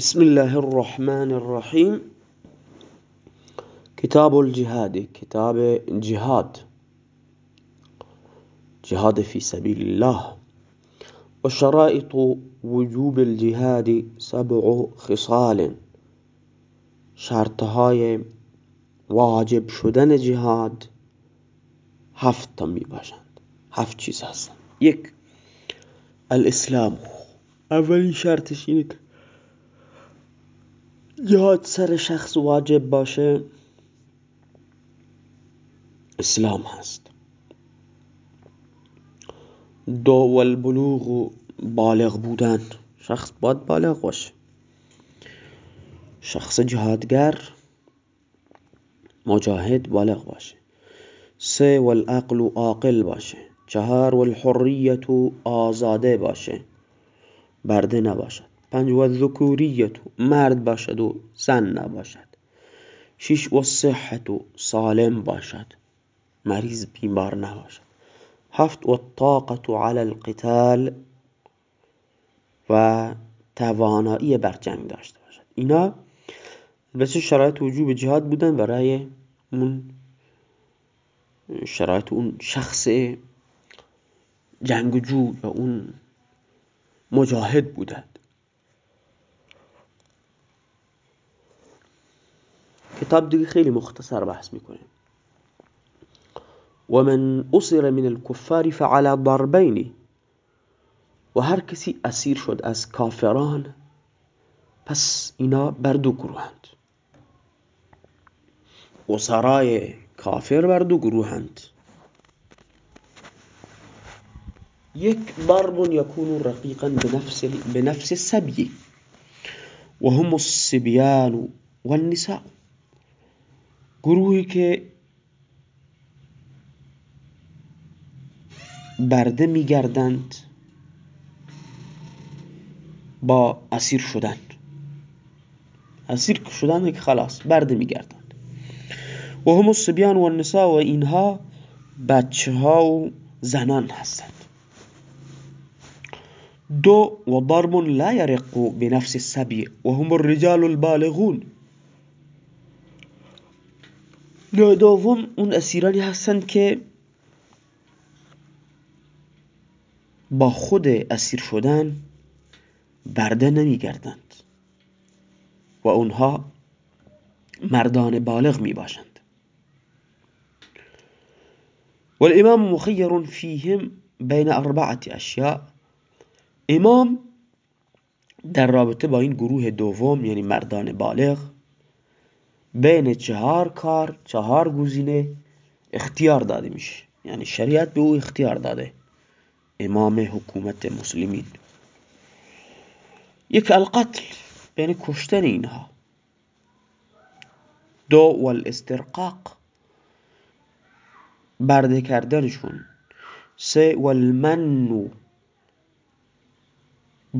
بسم الله الرحمن الرحيم. كتاب الجهاد كتاب جهاد جهاد في سبيل الله. وشرائط وجوب الجهاد سبع خصال. شرطهای واجب شدن جهاد. هفت تا باشند. هفت چیز هستند یک الاسلام. اولین شرطش اینه جهاد سر شخص واجب باشه اسلام هست. دو والبلوغ بالغ بودن. شخص باید بالغ باشه. شخص جهادگر مجاهد بالغ باشه. سه والعقل عاقل باشه. چهار والحریت آزاده باشه. برده نباشد. پنج و ذکوریت مرد باشد و زن نباشد. شش و صحت و سالم باشد. مریض بیمار نباشد. هفت و طاقت علی القتال و توانایی بر جنگ داشته باشد. اینا بس شرایط وجوب جهاد بودن برای اون شرایط اون شخص جنگجو یا اون مجاهد بودند کتاب دیگه خیلی مختصر بحث میکنه و من اصر من الكفار فعلى ضربین و هر کسی اسیر شد از کافران پس اینا بر دو گروهند. سرای کافر بر دو گروهند. یک ضرب یکون رقیقا بنفس بنفس السبی و هم الصبیان والنساء. گروهی که برده میگردند با اسیر شدن اسیر شدن که خلاص برده میگردند. و هم الصبیان و النساء و اینها بچه ها و زنان هستند. دو و ضرب لا يرق بنفس السبي وهم الرجال البالغون. دوم اون اسیرانی هستند که با خود اسیر شدن برده نمیگردند و اونها مردان بالغ می باشند والامام مخیر فیهم بین اربعه اشیاء. امام در رابطه با این گروه دوم یعنی مردان بالغ بین چهار کار چهار گزینه اختیار داده میشه. یعنی شریعت به او اختیار داده. امام حکومت مسلمین. یک القتل یعنی کشتن اینها. دو والاسترقاق برده کردنشون. سه والمنو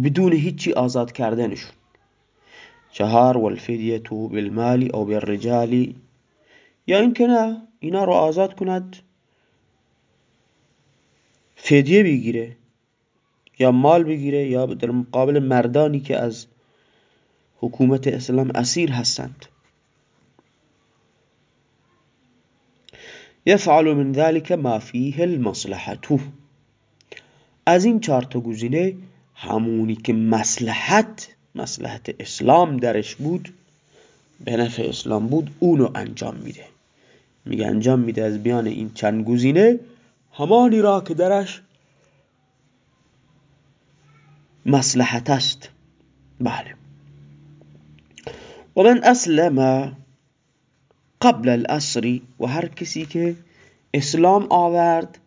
بدون هیچی آزاد کردنشون. چهار والفدیتو بالمالی او بالرجالی یا اینکه نه اینا رو آزاد کند فدیه بگیره یا مال بگیره یا در مقابل مردانی که از حکومت اسلام اسیر هستند. یفعل من ذلك ما فیه المصلحة. از این چهار تا گزینه همونی که مصلحت مصلحت اسلام درش بود به نفع اسلام بود اونو انجام میده. میگه انجام میده از بیان این چند گزینه. همانی را که درش مصلحت است. بله. و من اسلم قبل الاسر و هر کسی که اسلام آورد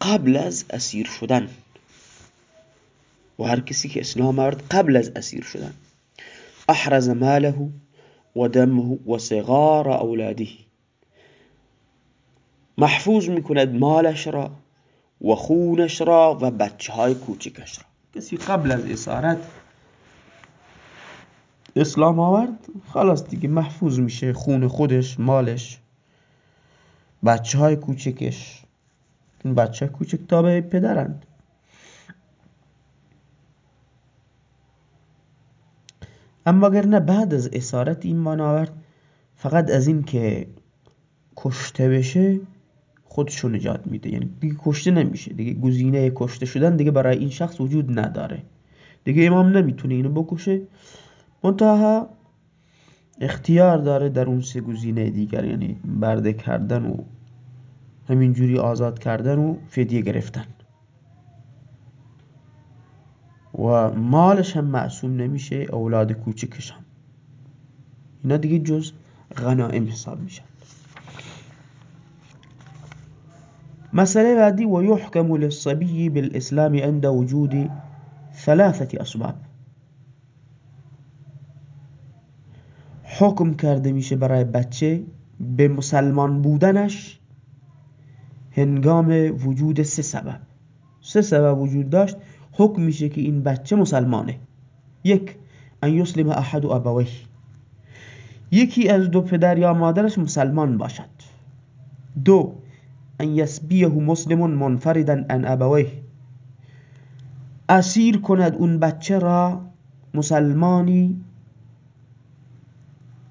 قبل از اسیر شدن. و هر کسی که اسلام آورد قبل از اسیر شدن. احرز ماله و دمه و صغار اولاده محفوظ می‌کند مالش را و خونش را و بچه های کوچکش را. کسی قبل از اسارت اسلام آورد خلاص دیگه محفوظ میشه. خون خودش مالش بچه های کوچکش. این بچه کوچک تابع پدرند. اما اگر نه بعد از اسارت ایمان آورد فقط از این که کشته بشه خودشو نجات میده. یعنی دیگه کشته نمیشه. دیگه گزینه کشته شدن دیگه برای این شخص وجود نداره. دیگه امام نمی‌تونه اینو بکشه. منتها اختیار داره در اون سه گزینه دیگر یعنی برده کردن و همینجوری آزاد کردن و فدیه گرفتن. و مالش هم معصوم نمیشه اولاد کوچکش هم. اینا دیگه جز غنائم حساب میشن. مسئله بعدی و یحکم للصبی بالاسلام عند وجود ثلاثة اسباب. حکم کرده میشه برای بچه به مسلمان بودنش هنگام وجود سه سبب. سه سبب وجود داشت. حکم میشه که این بچه مسلمانه. یک ان یسلم احد ابویه. یکی از دو پدر یا مادرش مسلمان باشد. دو ان یسبیه مسلم منفردا ان ابویه. اسیر کند اون بچه را مسلمانی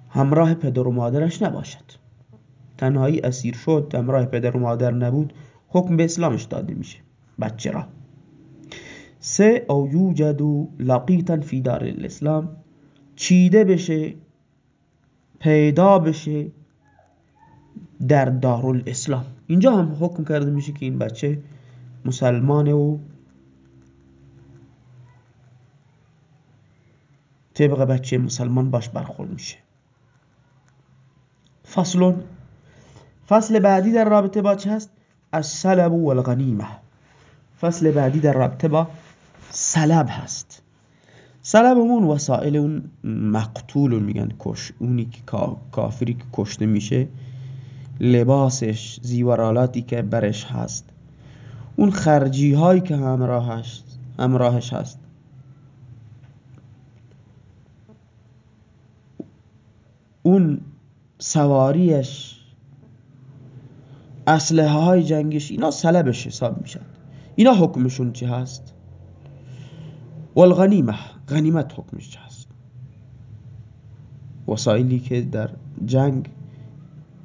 همراه پدر و مادرش نباشد. تنهایی اسیر شد همراه پدر و مادر نبود. حکم به اسلامش داده میشه بچه را. سه او یوجد لقیتا فی دار الاسلام. چیده بشه پیدا بشه در دار الاسلام. اینجا هم حکم کرده میشه که این بچه مسلمانه و طبق بچه مسلمان باش برخورد میشه. فصل فصل بعدی در رابطه با چه هست؟ السلب و الغنیمه فصل بعدی در رابطه با سلب هست. سلب اون وسائل اون مقتول میگن. کش اونی که کافری که کشته میشه لباسش زیورالاتی که برش هست. اون خرجی هایی که همراهش همراهش هست. اون سواریش اسلحه های جنگش اینا سلبش حساب میشن. اینا حکمشون چی هست؟ والغنیمه غنیمت حکمش هست. وسایلی که در جنگ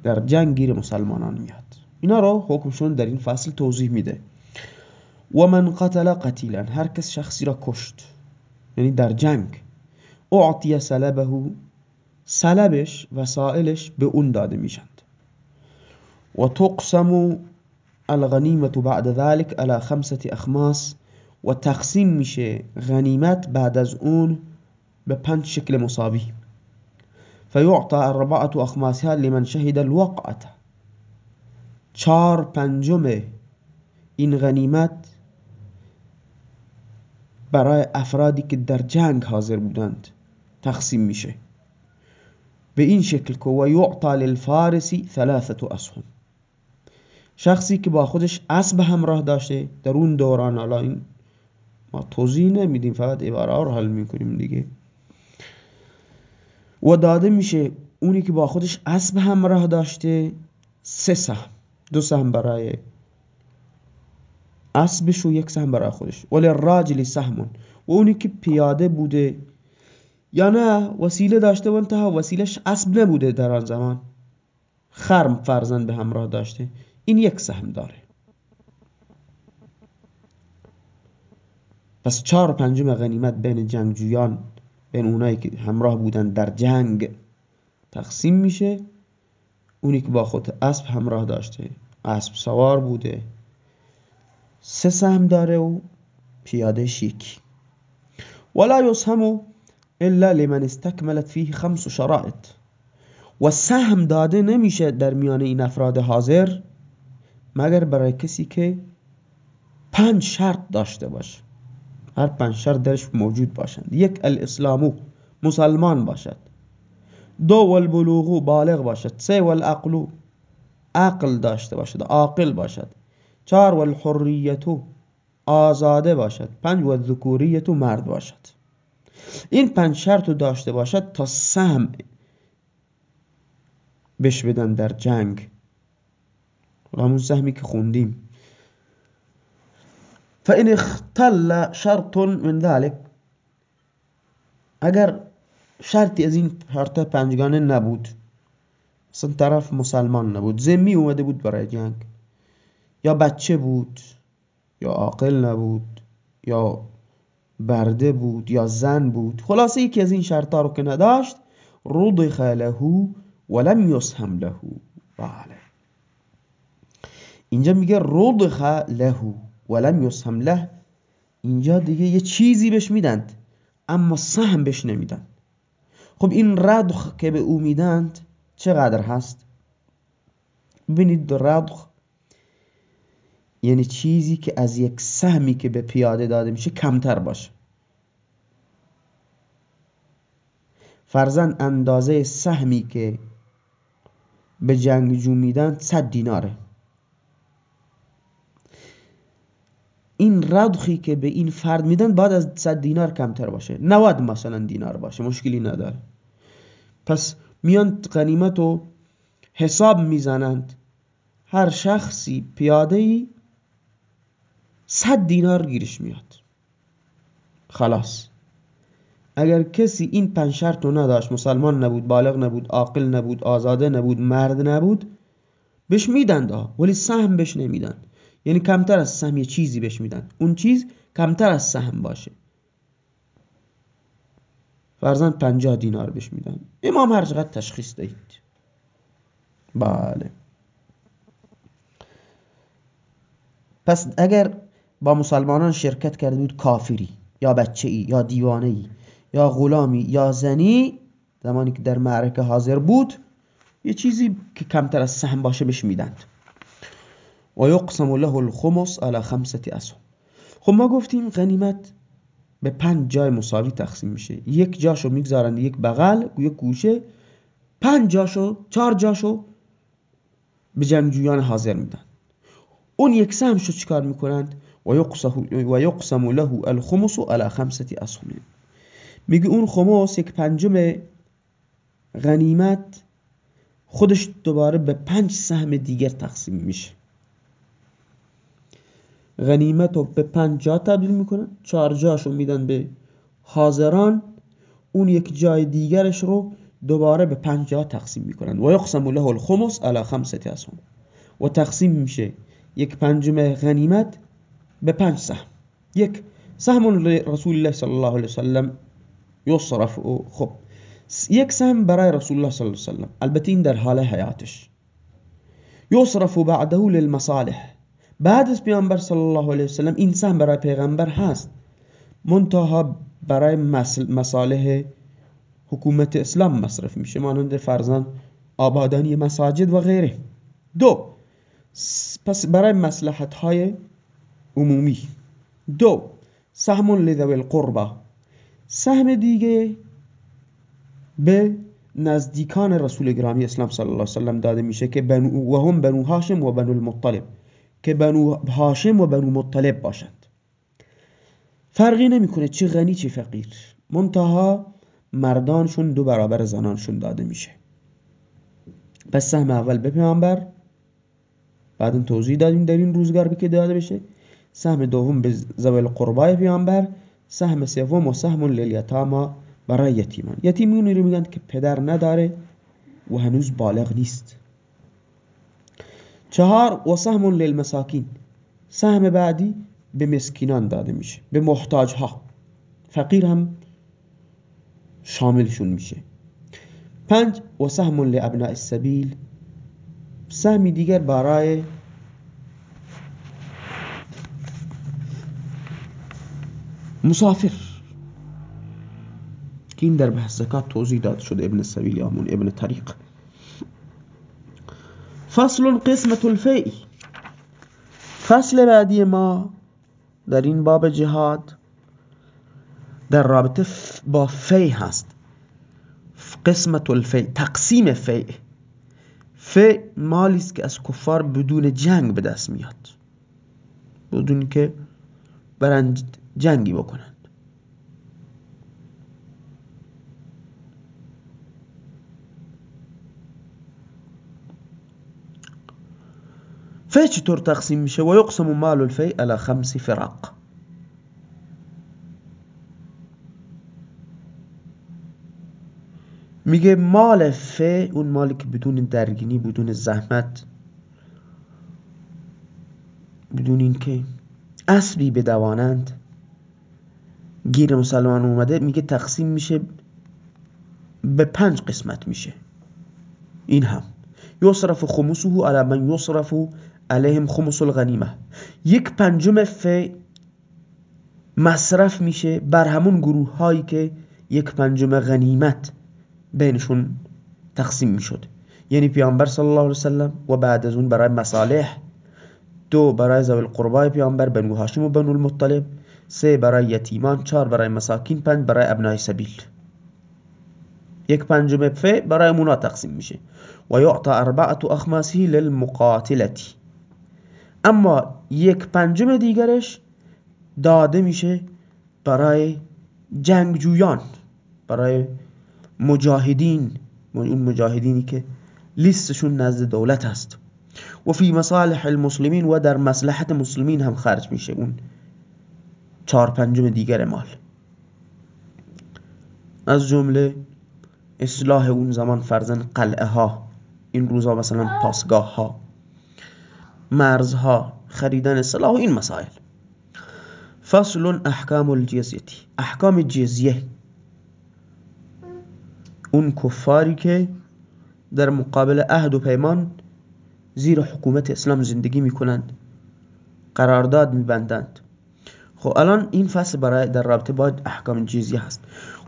در جنگ گیر مسلمانان میاد. اینا رو حکمشون در این فصل توضیح میده. و من قتل قتیلا هر کس شخصی را کشت یعنی در جنگ اعطی سلبه سلبش وسائلش به اون داده میشند. و تقسم الغنیمة بعد ذلك على خمسة اخماس و تقسیم میشه غنیمت بعد از اون به پنج شکل مساوی. فیعطى اربعة اخماسها لمن شهد الوقعة. چار پنجم این غنیمت برای افرادی که در جنگ حاضر بودند تقسیم میشه. به این شکل که و یعطى للفارسی ثلاثة اسهم شخصی که با خودش اسب همراه داشته در اون دوران حالا این ما توضیح نمیدیم فقط عباره رو حل می‌کنیم دیگه. و داده میشه اونی که با خودش اسب همراه داشته سه سهم دو سهم برای اسبش و یک سهم برای خودش. ولی راجلی سهمون. و اونی که پیاده بوده یا نه وسیله داشته و انتها وسیلش اسب نبوده در آن زمان. خرم فرزن به همراه داشته. این یک سهم داره. پس چهار پنجم غنیمت بین جنگجویان بین اونایی که همراه بودن در جنگ تقسیم میشه. اونی که با خود اسب همراه داشته اسب سوار بوده. سه سهم داره و پیاده شیک. ولا یسهم الا لمن استکملت فیه خمس شرائط. و سهم داده نمیشه در میان این افراد حاضر مگر برای کسی که پنج شرط داشته باشه. هر پنج درش موجود باشند. یک الاسلامو مسلمان باشد. دو والبلوغو بالغ باشد. سه والعقلو عقل داشته باشد. عاقل باشد. چهار والحریتو آزاده باشد. پنج والذکوریتو مرد باشد. این پنج شرط داشته باشد تا سهم بش بدن در جنگ. همون سهمی که خوندیم. فإن اختل شرط من ذلك. اگر شرطی از این پنجگانه نبود اصلا طرف مسلمان نبود زمی اومده بود برای جنگ یا بچه بود یا عاقل نبود یا برده بود یا زن بود خلاصه یکی از این شرطا رو که نداشت رضخ له ولم یسهم له. بله. اینجا میگه رضخ له. ولم یسهم له. اینجا دیگه یه چیزی بهش میدند اما سهم بهش نمیدن. خب این ردخ که به او میدند چقدر هست؟ ببینید ردخ یعنی چیزی که از یک سهمی که به پیاده داده میشه کمتر باشه. فرزن اندازه سهمی که به جنگجو میدن صد دیناره. این ردخی که به این فرد میدن بعد از صد دینار کمتر باشه. 90 مثلا دینار باشه مشکلی نداره. پس میان غنیمت رو حساب می‌زنند. هر شخصی پیاده ای صد دینار گیرش میاد. خلاص. اگر کسی این پنج شرط رو نداشت مسلمان نبود بالغ نبود عاقل نبود آزاده نبود مرد نبود بهش میدن ولی سهم بهش نمیدن یعنی کمتر از سهم یه چیزی بهش میدن. اون چیز کمتر از سهم باشه. فرزن پنجاه دینار بهش میدن. امام هر چقدر تشخیص دهید. بله. پس اگر با مسلمانان شرکت کرده بود کافری یا بچه ای یا دیوانه ای یا غلامی یا زنی زمانی که در معرکه حاضر بود یه چیزی که کمتر از سهم باشه بهش میدند. و یقسم له الخمس على خمسه اسهم خب ما گفتیم غنیمت به پنج جای مساوی تقسیم میشه. یک جاشو می‌گذارند یک بغل یک گوشه. پنج جاشو چهار جاشو به جنگجویان حاضر میدن. اون یک سهمشو چیکار می‌کنند؟ و یقسم له الخمس على خمسه اسهم میگه اون خمس یک پنجم غنیمت خودش دوباره به پنج سهم دیگر تقسیم میشه. غنیمت رو به پنج جا تبدیل می‌کنن. چهار جاشو میدن به حاضران. اون یک جای دیگرش رو دوباره به پنج جا تقسیم می‌کنن. و یقسم له الخمس على خمسه اسهم و تقسیم میشه. یک پنجم غنیمت به پنج سهم. یک سهم رسول الله صلی الله علیه وسلم یصرف. خب یک سهم برای رسول الله صلی الله علیه وسلم. البته این در حال حیاتش. یصرف بعده للمصالح. بعد از پیامبر صلی الله علیه وسلم این سهم برای پیغمبر هست. منتها برای مصالح حکومت اسلام مصرف میشه. مانند فرزن آبادانی مساجد و غیره. دو پس برای مسلحت های عمومی. دو سهم لذوی القربه سهم دیگه به نزدیکان رسول گرامی اسلام صلی الله علیه وسلم داده میشه که بنو و هم بنو هاشم و بنو المطلب. که بنو هاشم و بنو مطلب باشند. فرقی نمی‌کنه چه غنی چه فقیر. منتها مردانشون دو برابر زنانشون داده میشه. پس سهم اول به پیامبر بعد توضیح دادیم در این روزگار که داده بشه. سهم دوم به زوال قربای پیامبر سهم سوم و سهم لیلیتاما برای یتیمان. یتیمونی رو میگن که پدر نداره و هنوز بالغ نیست. چهار و سهم للمساکین. سهم بعدی به مسکینان داده میشه به محتاج ها فقیر هم شاملشون میشه. پنج و سهم لابناء السبیل. سهمی دیگر برای مسافر. که این در بحث زکات توضیح داد شده ابن سبیل یا ابن طریق. فصل قسمت الفی فصل بعدی ما در این باب جهاد در رابطه با فی هست. قسمت الفی تقسیم فی فی مالی است که از کفار بدون جنگ به دست میاد. بدون که برند جنگی بکنند فی چطور تقسیم میشه و یقسم مال الفی على خمس فراق میگه مال فه اون مالی که بدون درگینی بدون زحمت بدون اینکه اسبی بدوانند گیر مسلمان اومده میگه تقسیم میشه به پنج قسمت میشه این هم یصرف خمسه علی من یصرف علیهم خمس الغنیمه یک پنجم ف مصرف میشه بر همون گروه هایی که یک پنجم غنیمت بینشون تقسیم می‌شد. یعنی پیامبر صلی الله علیه وسلم و بعد از اون برای مصالح دو برای زوی القربای پیامبر بنو هاشم و بنو المطلب سه برای یتیمان چهار برای مساکین پنج برای ابنای سبیل. یک پنجم ف برای مونا تقسیم میشه. و یعطى اربعه اخماسه للمقاتلتی. اما یک پنجم دیگرش داده میشه برای جنگجویان برای مجاهدین. اون مجاهدینی که لیستشون نزد دولت هست. و فی مصالح المسلمین و در مصلحت مسلمین هم خرج میشه اون چهار پنجم دیگر مال. از جمله اصلاح اون زمان فرزن قلعه ها این روزا مثلا پاسگاه ها مرزها خریدن سلاح و این مسائل. فصل احکام الجزیتی احکام جزیه. اون کفاری که در مقابل عهد و پیمان زیر حکومت اسلام زندگی می‌کنند قرارداد میبندند. خب الان این فصل برای در رابطه با احکام جزیه هست.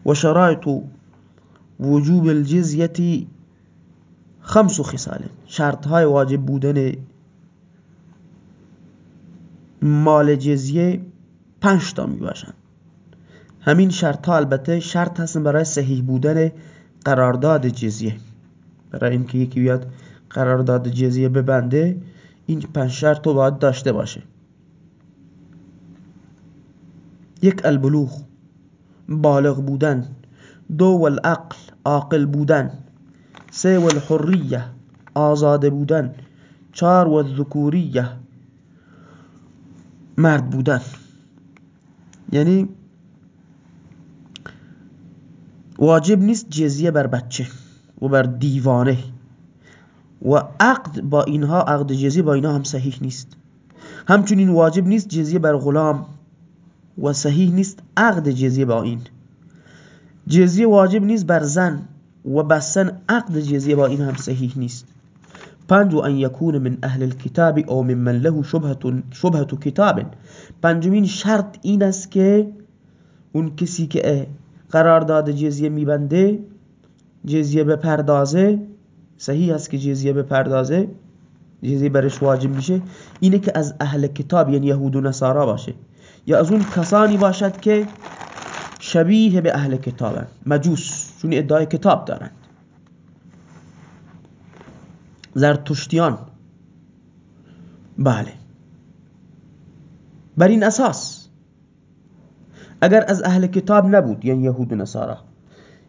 و شرایط وجوب الجزیتی خمس خصال. شرط های واجب بودن مال جزیه پنج تا می باشند همین شرط ها البته شرط هستن برای صحیح بودن قرارداد جزیه. برای اینکه یکی بیاد قرارداد جزیه ببنده این پنج شرط رو باید داشته باشه. یک البلوغ بالغ بودن. دو والعقل عاقل بودن. سه والحریه آزاده بودن. چهار والذکوریه مرد بودن. یعنی واجب نیست جزیه بر بچه و بر دیوانه. و عقد با اینها عقد جزیه با اینها هم صحیح نیست. همچنین واجب نیست جزیه بر غلام و صحیح نیست عقد جزیه با این. جزیه واجب نیست بر زن و بسن عقد جزیه با این هم صحیح نیست. پنج و ان یکون من اهل الكتاب او من له شبهه کتاب. پنجمین شرط این است که اون کسی که قرارداد جزیه میبنده جزیه به پردازه صحیح است که جزیه به پردازه جزیه برش واجب میشه اینه که از اهل کتاب یعنی یهود و نصارا باشه. یا از اون کسانی باشد که شبیه به اهل کتابن مجوس چون ادعای کتاب دارند زرتشتیان. بله. بر این اساس اگر از اهل کتاب نبود یعنی یهود و نصارا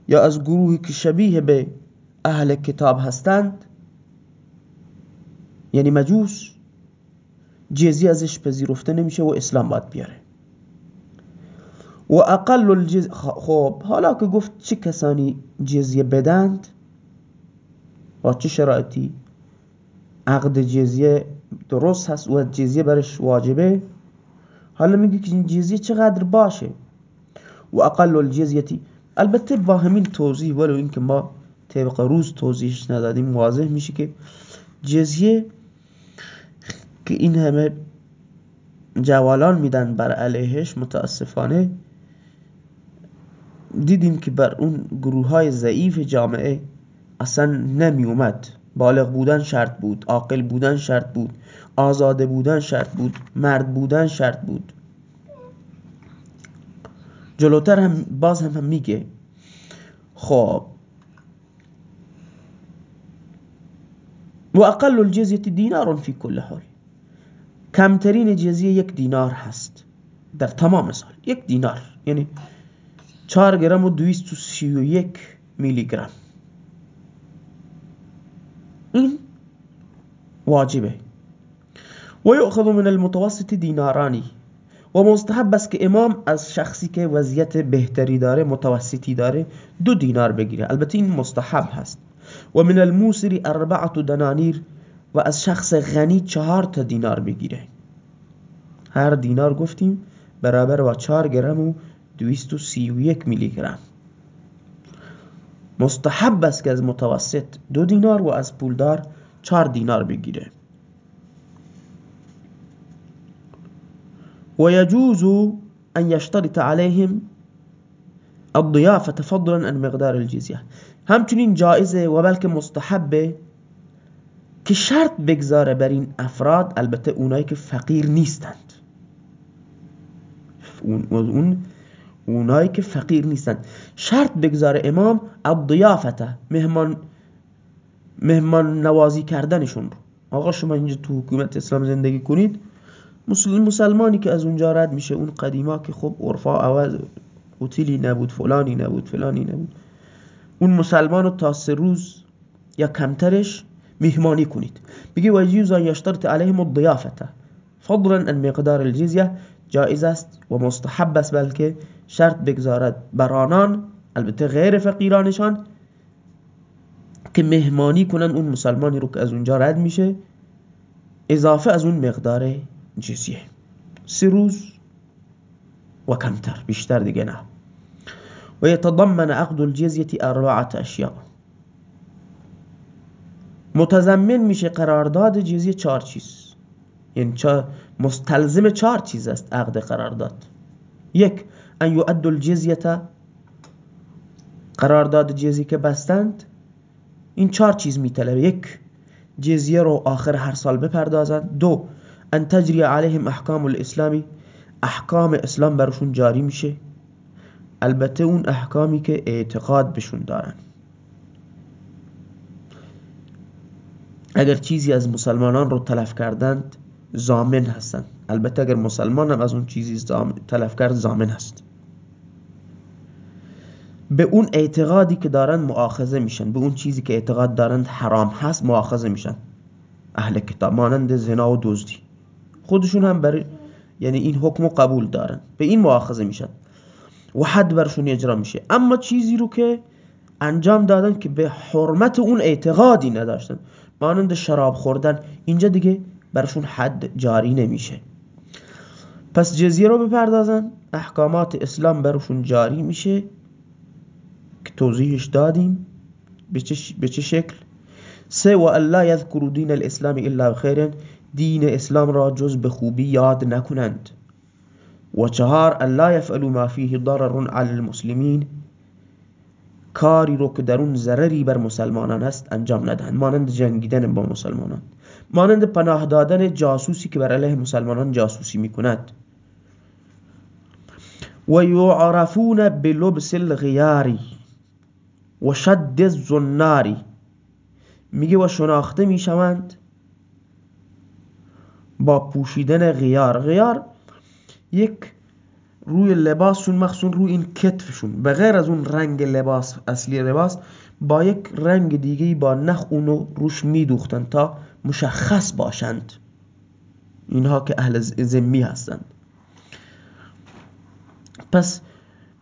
یا از گروهی که شبیه به اهل کتاب هستند یعنی مجوس جزی ازش پذیرفته نمیشه و اسلام باید بیاره. و اقل الجز خب حالا که گفت چه کسانی جزیه بدند؟ با چه شرایطی؟ عقد جزیه درست هست و جزیه برش واجبه. حالا میگه که این جزیه چقدر باشه؟ و اقل الجزیتی. البته با همین توضیح ولو اینکه ما طبق روز توضیحش ندادیم واضح میشه که جزیه که این همه جوالان میدن بر علیهش متاسفانه دیدیم که بر اون گروه های ضعیف جامعه اصلا نمی اومد بالغ بودن شرط بود عاقل بودن شرط بود آزاده بودن شرط بود مرد بودن شرط بود. جلوتر هم باز هم, هم میگه خب و اقل الجزیه دینار فی کل حال. کمترین جزیه یک دینار هست در تمام سال. یک دینار یعنی چهار گرم و دویست و سی و یک میلی گرم این واجبه. و یأخذ من المتوسط دینارانی و مستحب است که امام از شخصی که وضعیت بهتری داره متوسطی داره دو دینار بگیره. البته این مستحب هست. و من الموسری اربعت دنانیر و از شخص غنی چهار تا دینار بگیره. هر دینار گفتیم برابر با چهار گرم و دویست و سی و یک میلی گرم. مستحب است که از متوسط دو دینار و از پولدار چهار دینار بگیره. و یجوز ان یشترط عليهم الضیافه فضلا عن مقدار الجزیه. همچنین جایزه و بلکه مستحبه که شرط بگذاره بر این افراد البته اونایی که فقیر نیستند. اون اونایی که فقیر نیستند شرط بگذاره امام الضیافته مهمان مهمان نوازی کردنشون رو. آقا شما اینجا تو حکومت اسلام زندگی کنید. مسلمانی که از اونجا رد میشه اون قدیما که خب عرفا عوض اوتیلی نبود فلانی نبود فلانی نبود. اون مسلمان رو تا سه روز یا کمترش مهمانی کنید. میگه وجیوز یشترط علیهم الضیافته فضلا ان مقدار الجزیه جایز است و مستحب است بلکه شرط بگذارد بر آنان البته غیر فقیرانشان که مهمانی کنن اون مسلمانی رو که از اونجا رد میشه اضافه از اون مقدار جزیه. سه روز و کمتر بیشتر دیگه نه. و یتضمن عقد الجزیه اربعه اشیاء. متضمن میشه قرارداد جزیه چهار چیز. یعنی مستلزم چهار چیز است عقد قرارداد یک ان یؤد الجزیه قرارداد جزیه که بستند. این چهار چیز میطلبه. یک جزیه رو آخر هر سال بپردازند. دو ان تجری علیهم احکام الاسلامی احکام اسلام برشون جاری میشه. البته اون احکامی که اعتقاد بشون دارن. اگر چیزی از مسلمانان رو تلف کردند زامن هستند البته اگر مسلمان هم از اون چیزی تلف کرد زامن هست. به اون اعتقادی که دارن مؤاخذه میشن. به اون چیزی که اعتقاد دارند حرام هست مؤاخذه میشن. اهل کتاب مانند زنا و دزدی. خودشون هم برای یعنی این حکم قبول دارن. به این مؤاخذه میشن. و حد برشون اجرا میشه. اما چیزی رو که انجام دادن که به حرمت اون اعتقادی نداشتن. مانند شراب خوردن. اینجا دیگه برشون حد جاری نمیشه. پس جزیه رو بپردازن احکامات اسلام برشون جاری میشه که توضیحش دادیم. به چه شکل؟ سه و الله یذکر دین الاسلام الا بخیر دین اسلام را جز به خوبی یاد نکنند. و چهار الله یفعلوا ما فیه ضرر علی المسلمین. کاری رو که در اون ضرری بر مسلمانان است انجام ندهند مانند جنگیدن با مسلمانان. مانند پناه دادن جاسوسی که بر علیه مسلمانان جاسوسی می‌کند. و یعرفون بلبس الغیاری و شد الزناری میگه و شناخته می‌شوند با پوشیدن غیار. غیار یک روی لباسشون مخصوص روی این کتفشون. به غیر از اون رنگ لباس اصلی لباس با یک رنگ دیگه با نخ اونو روش میدوختن تا مشخص باشند. اینها که اهل زمی هستند. پس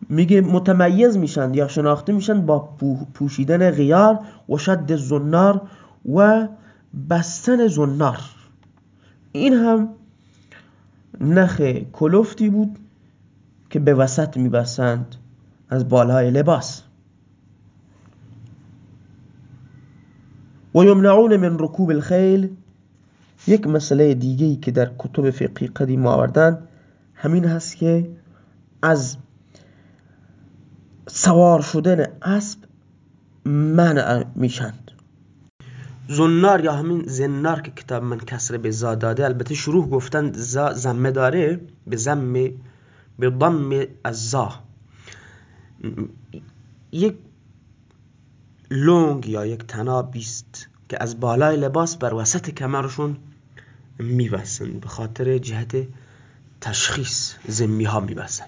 میگه متمیز میشن یا شناخته میشن با پوشیدن غیار و شد زنار و بستن زنار. این هم نخ کلفتی بود که به وسط میبسند از بالای لباس. و یمنعون من رکوب الخیل یک مسئله دیگه که در کتب فقهی قدیم آوردن همین هست که از سوار شدن اسب منع میشند زنار یا همین زنار که کتاب من کسر به زا داده البته شروع گفتن زا زمه داره به زمه به ضم الزا یک لونگ یا یک تنابی است که از بالای لباس بر وسط کمرشون میبسن به خاطر جهت تشخیص زمی ها میبسن